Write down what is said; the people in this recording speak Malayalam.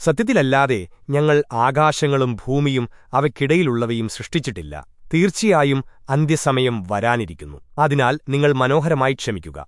സത്യത്തിലല്ലാതെ ഞങ്ങൾ ആകാശങ്ങളും ഭൂമിയും അവയ്ക്കിടയിലുള്ളവയും സൃഷ്ടിച്ചിട്ടില്ല. തീർച്ചയായും അന്ത്യസമയം വരാനിരിക്കുന്നു. അതിനാൽ നിങ്ങൾ മനോഹരമായി ക്ഷമിക്കുക.